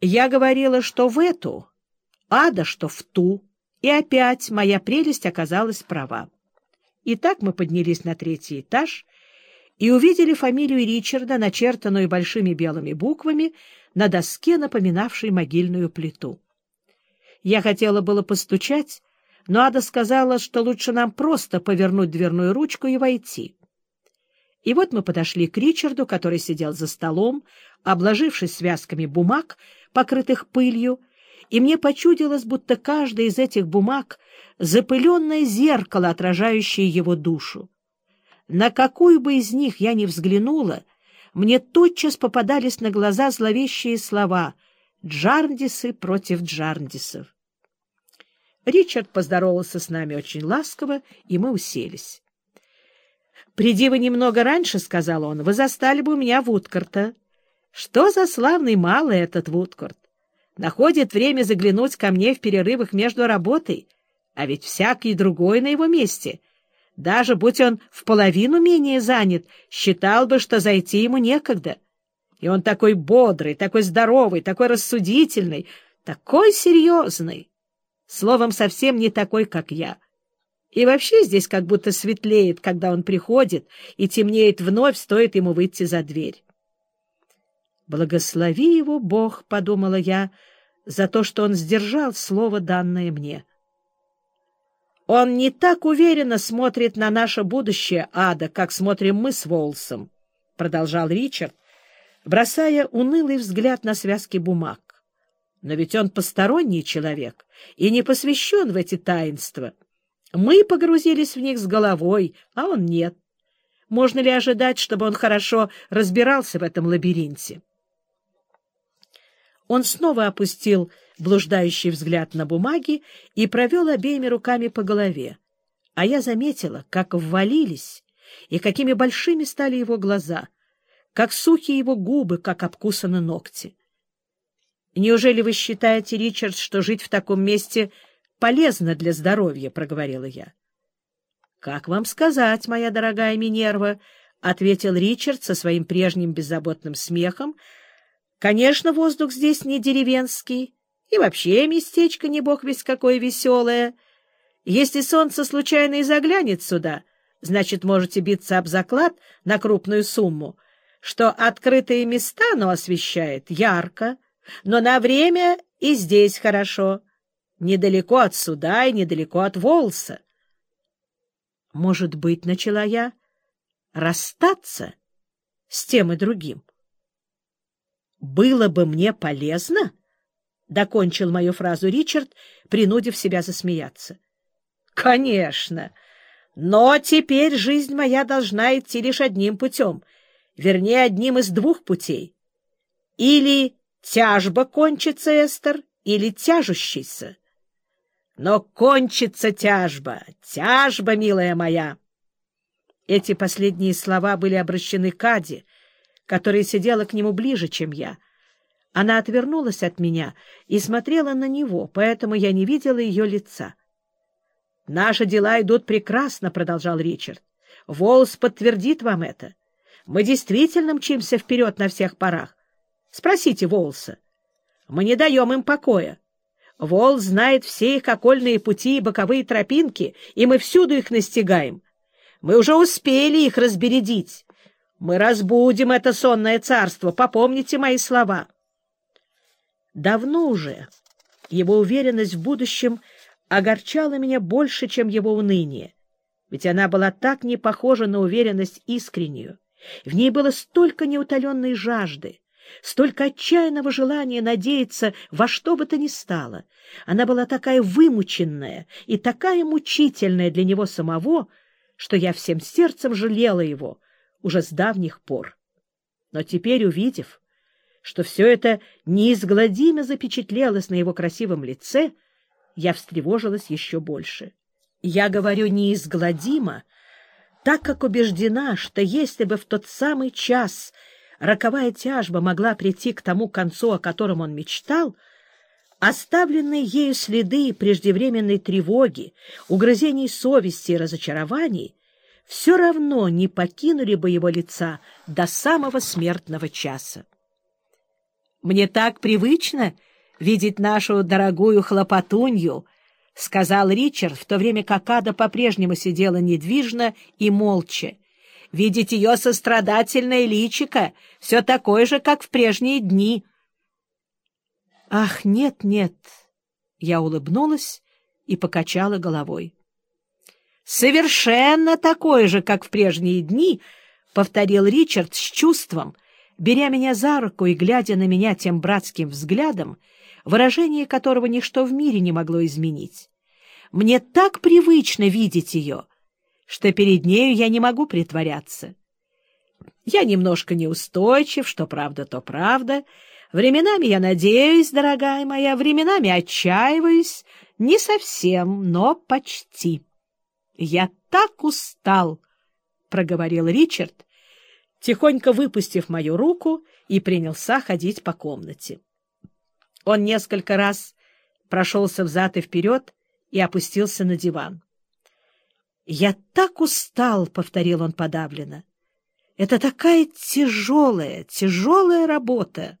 Я говорила, что в эту, ада, что в ту, и опять моя прелесть оказалась права. Итак, мы поднялись на третий этаж и увидели фамилию Ричарда, начертанную большими белыми буквами на доске, напоминавшей могильную плиту. Я хотела было постучать, но Ада сказала, что лучше нам просто повернуть дверную ручку и войти. И вот мы подошли к Ричарду, который сидел за столом, обложившись связками бумаг, покрытых пылью, и мне почудилось, будто каждая из этих бумаг — запыленное зеркало, отражающее его душу. На какую бы из них я ни взглянула, мне тотчас попадались на глаза зловещие слова «Джарндисы против Джарндисов». Ричард поздоровался с нами очень ласково, и мы уселись. «Приди вы немного раньше, — сказал он, — вы застали бы меня Вудкарта. Что за славный малый этот Вудкарт? Находит время заглянуть ко мне в перерывах между работой, а ведь всякий другой на его месте, даже будь он в половину менее занят, считал бы, что зайти ему некогда. И он такой бодрый, такой здоровый, такой рассудительный, такой серьезный. Словом, совсем не такой, как я. И вообще здесь как будто светлеет, когда он приходит, и темнеет вновь, стоит ему выйти за дверь. «Благослови его Бог», — подумала я, — «за то, что он сдержал слово, данное мне». «Он не так уверенно смотрит на наше будущее, Ада, как смотрим мы с Волсом», — продолжал Ричард, бросая унылый взгляд на связки бумаг. Но ведь он посторонний человек и не посвящен в эти таинства. Мы погрузились в них с головой, а он нет. Можно ли ожидать, чтобы он хорошо разбирался в этом лабиринте? Он снова опустил блуждающий взгляд на бумаги и провел обеими руками по голове. А я заметила, как ввалились и какими большими стали его глаза, как сухие его губы, как обкусаны ногти. Неужели вы считаете, Ричард, что жить в таком месте полезно для здоровья? — проговорила я. — Как вам сказать, моя дорогая Минерва? — ответил Ричард со своим прежним беззаботным смехом. — Конечно, воздух здесь не деревенский, и вообще местечко не бог весь какое веселое. Если солнце случайно и заглянет сюда, значит, можете биться об заклад на крупную сумму, что открытые места оно освещает ярко, но на время и здесь хорошо. Недалеко от суда и недалеко от Волса. Может быть, начала я, расстаться с тем и другим. Было бы мне полезно, — докончил мою фразу Ричард, принудив себя засмеяться. — Конечно. Но теперь жизнь моя должна идти лишь одним путем, вернее, одним из двух путей. Или Тяжба кончится, Эстер, или тяжущийся? Но кончится тяжба, тяжба, милая моя. Эти последние слова были обращены к Аде, которая сидела к нему ближе, чем я. Она отвернулась от меня и смотрела на него, поэтому я не видела ее лица. «Наши дела идут прекрасно», — продолжал Ричард. «Волс подтвердит вам это. Мы действительно мчимся вперед на всех парах. Спросите Волса. Мы не даем им покоя. Волс знает все их окольные пути и боковые тропинки, и мы всюду их настигаем. Мы уже успели их разбередить. Мы разбудим это сонное царство, попомните мои слова. Давно уже его уверенность в будущем огорчала меня больше, чем его уныние, ведь она была так не похожа на уверенность искреннюю. В ней было столько неутоленной жажды, столько отчаянного желания надеяться во что бы то ни стало. Она была такая вымученная и такая мучительная для него самого, что я всем сердцем жалела его уже с давних пор. Но теперь, увидев, что все это неизгладимо запечатлелось на его красивом лице, я встревожилась еще больше. Я говорю «неизгладимо», так как убеждена, что если бы в тот самый час роковая тяжба могла прийти к тому концу, о котором он мечтал, оставленные ею следы преждевременной тревоги, угрызений совести и разочарований все равно не покинули бы его лица до самого смертного часа. Мне так привычно видеть нашу дорогую хлопотунью, — сказал Ричард, в то время как Ада по-прежнему сидела недвижно и молча. Видеть ее сострадательное личико, все такое же, как в прежние дни. — Ах, нет, нет! Я улыбнулась и покачала головой. — Совершенно такое же, как в прежние дни, — повторил Ричард с чувством, беря меня за руку и глядя на меня тем братским взглядом, выражение которого ничто в мире не могло изменить. Мне так привычно видеть ее, что перед нею я не могу притворяться. Я немножко неустойчив, что правда, то правда. Временами я надеюсь, дорогая моя, временами отчаиваюсь. Не совсем, но почти. Я так устал, — проговорил Ричард, тихонько выпустив мою руку и принялся ходить по комнате. Он несколько раз прошелся взад и вперед и опустился на диван. «Я так устал», — повторил он подавленно. «Это такая тяжелая, тяжелая работа».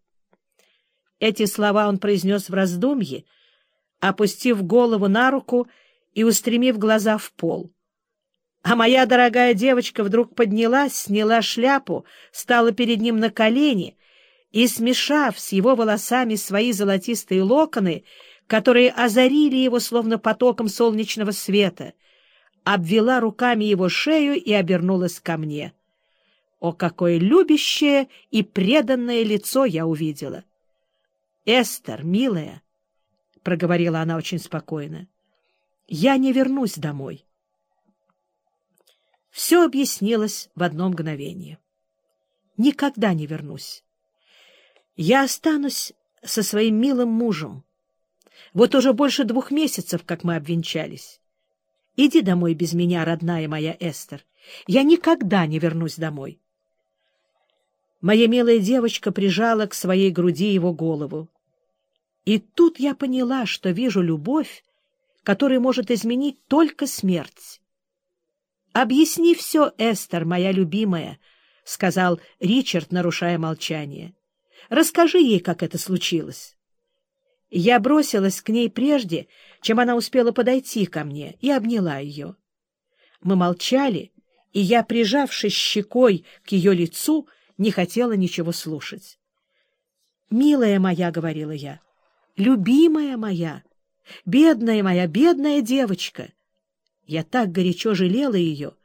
Эти слова он произнес в раздумье, опустив голову на руку и устремив глаза в пол. А моя дорогая девочка вдруг поднялась, сняла шляпу, стала перед ним на колени и, смешав с его волосами свои золотистые локоны, которые озарили его словно потоком солнечного света, обвела руками его шею и обернулась ко мне. О, какое любящее и преданное лицо я увидела! «Эстер, милая», — проговорила она очень спокойно, — «я не вернусь домой». Все объяснилось в одно мгновение. Никогда не вернусь. Я останусь со своим милым мужем. Вот уже больше двух месяцев, как мы обвенчались. Иди домой без меня, родная моя Эстер. Я никогда не вернусь домой. Моя милая девочка прижала к своей груди его голову. И тут я поняла, что вижу любовь, которая может изменить только смерть. «Объясни все, Эстер, моя любимая», — сказал Ричард, нарушая молчание. «Расскажи ей, как это случилось». Я бросилась к ней прежде, чем она успела подойти ко мне, и обняла ее. Мы молчали, и я, прижавшись щекой к ее лицу, не хотела ничего слушать. «Милая моя», — говорила я, — «любимая моя, бедная моя, бедная девочка». Я так горячо жалела ее.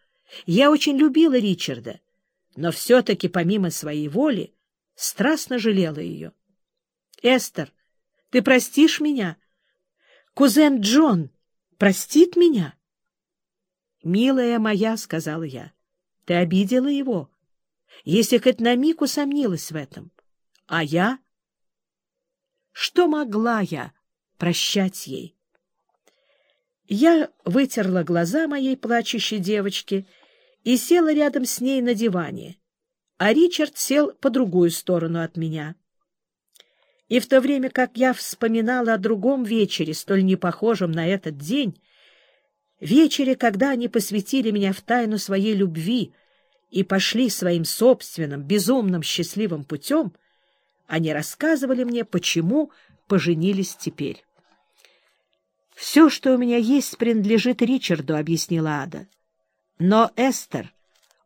Я очень любила Ричарда, но все-таки, помимо своей воли, страстно жалела ее. «Эстер, ты простишь меня? Кузен Джон простит меня?» «Милая моя», — сказала я, — «ты обидела его, если хоть на миг усомнилась в этом. А я? Что могла я прощать ей?» Я вытерла глаза моей плачущей девочки и села рядом с ней на диване, а Ричард сел по другую сторону от меня. И в то время как я вспоминала о другом вечере, столь непохожем на этот день, вечере, когда они посвятили меня в тайну своей любви и пошли своим собственным, безумным, счастливым путем, они рассказывали мне, почему поженились теперь. «Все, что у меня есть, принадлежит Ричарду», — объяснила Ада. «Но, Эстер,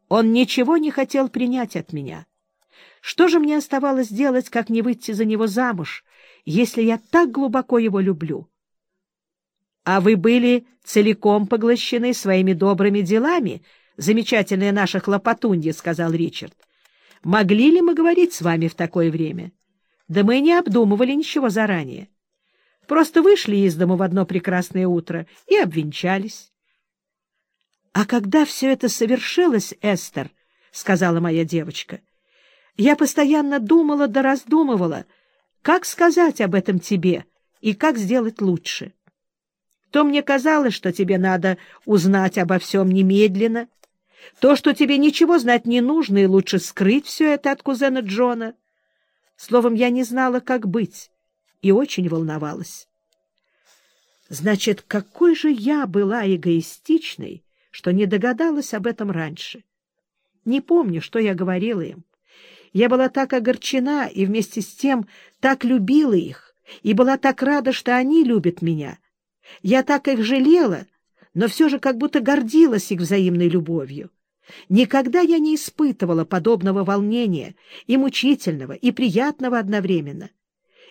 он ничего не хотел принять от меня. Что же мне оставалось делать, как не выйти за него замуж, если я так глубоко его люблю?» «А вы были целиком поглощены своими добрыми делами, замечательная наша хлопотунья», — сказал Ричард. «Могли ли мы говорить с вами в такое время? Да мы не обдумывали ничего заранее». Просто вышли из дома в одно прекрасное утро и обвенчались. — А когда все это совершилось, Эстер, — сказала моя девочка, — я постоянно думала да раздумывала, как сказать об этом тебе и как сделать лучше. То мне казалось, что тебе надо узнать обо всем немедленно, то, что тебе ничего знать не нужно, и лучше скрыть все это от кузена Джона. Словом, я не знала, как быть и очень волновалась. Значит, какой же я была эгоистичной, что не догадалась об этом раньше. Не помню, что я говорила им. Я была так огорчена и вместе с тем так любила их, и была так рада, что они любят меня. Я так их жалела, но все же как будто гордилась их взаимной любовью. Никогда я не испытывала подобного волнения, и мучительного, и приятного одновременно.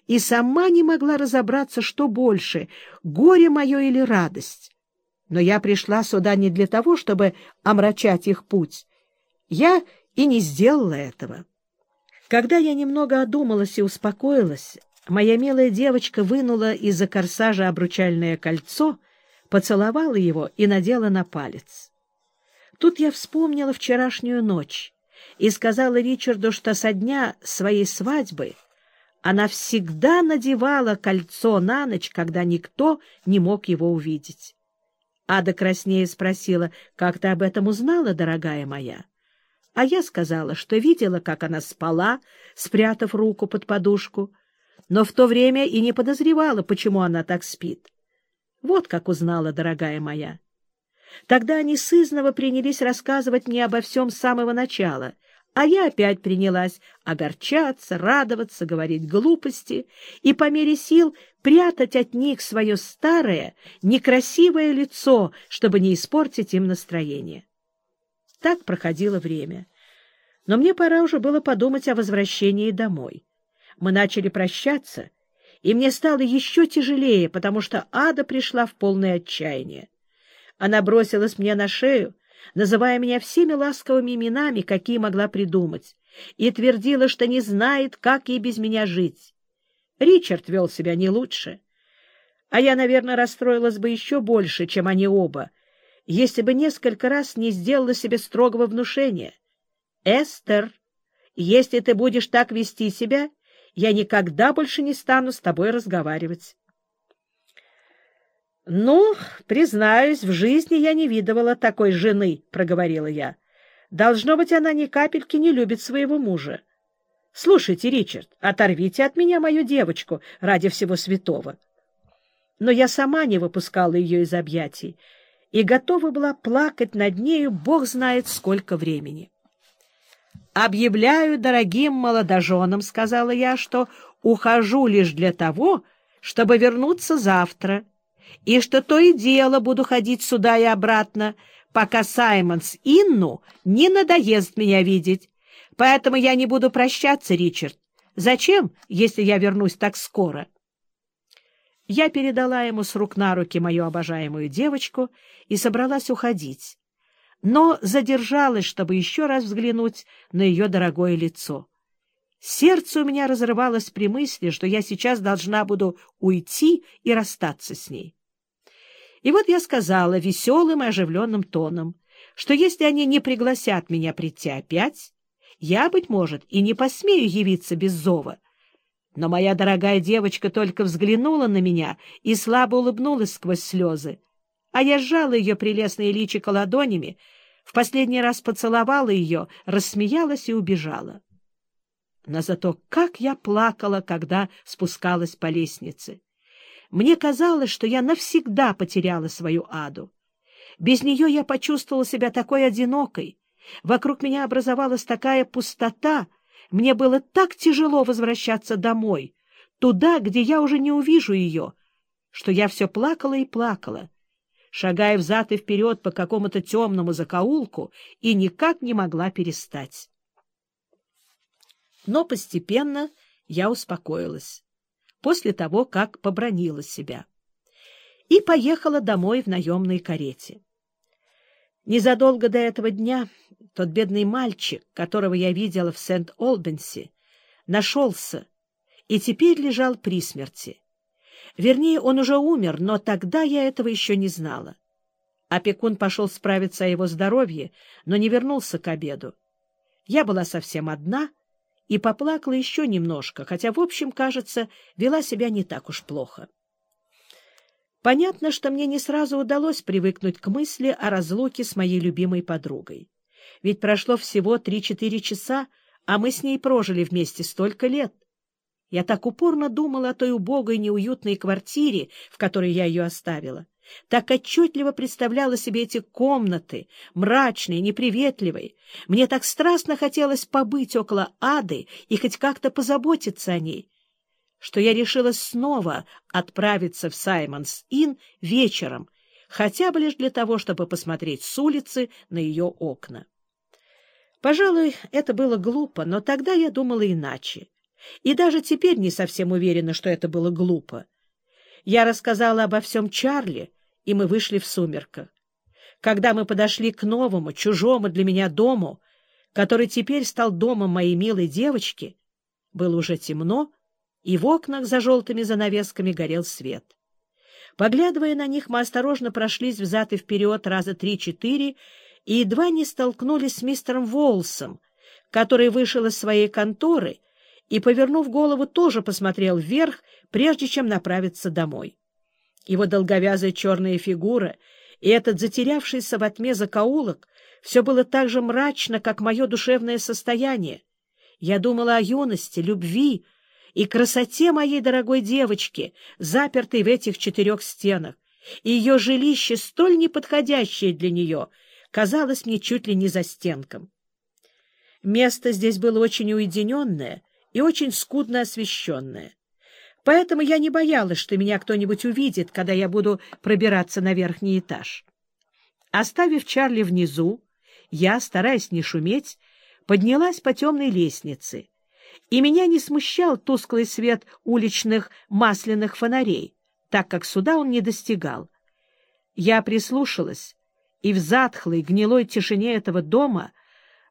И сама не могла разобраться, что больше — горе мое или радость. Но я пришла сюда не для того, чтобы омрачать их путь. Я и не сделала этого. Когда я немного одумалась и успокоилась, моя милая девочка вынула из-за корсажа обручальное кольцо, поцеловала его и надела на палец. Тут я вспомнила вчерашнюю ночь и сказала Ричарду, что со дня своей свадьбы она всегда надевала кольцо на ночь, когда никто не мог его увидеть. Ада краснее спросила, как ты об этом узнала, дорогая моя? А я сказала, что видела, как она спала, спрятав руку под подушку, но в то время и не подозревала, почему она так спит. Вот как узнала, дорогая моя. Тогда они сызново принялись рассказывать мне обо всем с самого начала, а я опять принялась огорчаться, радоваться, говорить глупости и по мере сил прятать от них свое старое, некрасивое лицо, чтобы не испортить им настроение. Так проходило время. Но мне пора уже было подумать о возвращении домой. Мы начали прощаться, и мне стало еще тяжелее, потому что ада пришла в полное отчаяние. Она бросилась мне на шею, называя меня всеми ласковыми именами, какие могла придумать, и твердила, что не знает, как ей без меня жить. Ричард вел себя не лучше. А я, наверное, расстроилась бы еще больше, чем они оба, если бы несколько раз не сделала себе строгого внушения. «Эстер, если ты будешь так вести себя, я никогда больше не стану с тобой разговаривать». — Ну, признаюсь, в жизни я не видывала такой жены, — проговорила я. Должно быть, она ни капельки не любит своего мужа. Слушайте, Ричард, оторвите от меня мою девочку ради всего святого. Но я сама не выпускала ее из объятий и готова была плакать над нею бог знает сколько времени. «Объявляю дорогим молодоженам, — сказала я, — что ухожу лишь для того, чтобы вернуться завтра» и что то и дело буду ходить сюда и обратно, пока Саймонс Инну не надоест меня видеть. Поэтому я не буду прощаться, Ричард. Зачем, если я вернусь так скоро?» Я передала ему с рук на руки мою обожаемую девочку и собралась уходить, но задержалась, чтобы еще раз взглянуть на ее дорогое лицо. Сердце у меня разрывалось при мысли, что я сейчас должна буду уйти и расстаться с ней. И вот я сказала веселым и оживленным тоном, что если они не пригласят меня прийти опять, я, быть может, и не посмею явиться без зова. Но моя дорогая девочка только взглянула на меня и слабо улыбнулась сквозь слезы, а я сжала ее прелестные личико ладонями, в последний раз поцеловала ее, рассмеялась и убежала. Но зато как я плакала, когда спускалась по лестнице! Мне казалось, что я навсегда потеряла свою аду. Без нее я почувствовала себя такой одинокой. Вокруг меня образовалась такая пустота. Мне было так тяжело возвращаться домой, туда, где я уже не увижу ее, что я все плакала и плакала, шагая взад и вперед по какому-то темному закоулку и никак не могла перестать. Но постепенно я успокоилась после того, как побронила себя, и поехала домой в наемной карете. Незадолго до этого дня тот бедный мальчик, которого я видела в Сент-Олбенси, нашелся и теперь лежал при смерти. Вернее, он уже умер, но тогда я этого еще не знала. Опекун пошел справиться о его здоровье, но не вернулся к обеду. Я была совсем одна — и поплакала еще немножко, хотя, в общем, кажется, вела себя не так уж плохо. Понятно, что мне не сразу удалось привыкнуть к мысли о разлуке с моей любимой подругой. Ведь прошло всего три-четыре часа, а мы с ней прожили вместе столько лет. Я так упорно думала о той убогой неуютной квартире, в которой я ее оставила, так отчетливо представляла себе эти комнаты, мрачные, неприветливые. Мне так страстно хотелось побыть около ады и хоть как-то позаботиться о ней, что я решила снова отправиться в Саймонс-Инн вечером, хотя бы лишь для того, чтобы посмотреть с улицы на ее окна. Пожалуй, это было глупо, но тогда я думала иначе. И даже теперь не совсем уверена, что это было глупо. Я рассказала обо всем Чарли, и мы вышли в сумерках. Когда мы подошли к новому, чужому для меня дому, который теперь стал домом моей милой девочки, было уже темно, и в окнах за желтыми занавесками горел свет. Поглядывая на них, мы осторожно прошлись взад и вперед раза три-четыре и едва не столкнулись с мистером Волсом, который вышел из своей конторы и, повернув голову, тоже посмотрел вверх, прежде чем направиться домой. Его долговязая черная фигура и этот затерявшийся во тьме закоулок все было так же мрачно, как мое душевное состояние. Я думала о юности, любви и красоте моей дорогой девочки, запертой в этих четырех стенах, и ее жилище, столь неподходящее для нее, казалось мне чуть ли не за стенком. Место здесь было очень уединенное и очень скудно освещенное. Поэтому я не боялась, что меня кто-нибудь увидит, когда я буду пробираться на верхний этаж. Оставив Чарли внизу, я, стараясь не шуметь, поднялась по темной лестнице, и меня не смущал тусклый свет уличных масляных фонарей, так как сюда он не достигал. Я прислушалась, и в затхлой, гнилой тишине этого дома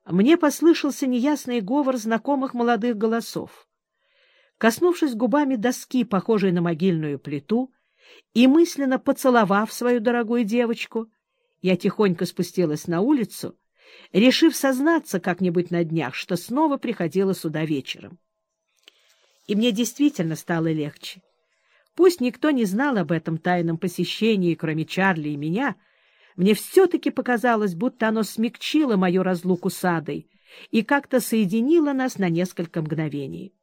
мне послышался неясный говор знакомых молодых голосов. Коснувшись губами доски, похожей на могильную плиту, и мысленно поцеловав свою дорогую девочку, я тихонько спустилась на улицу, решив сознаться как-нибудь на днях, что снова приходила сюда вечером. И мне действительно стало легче. Пусть никто не знал об этом тайном посещении, кроме Чарли и меня, мне все-таки показалось, будто оно смягчило мою разлуку с Адой и как-то соединило нас на несколько мгновений.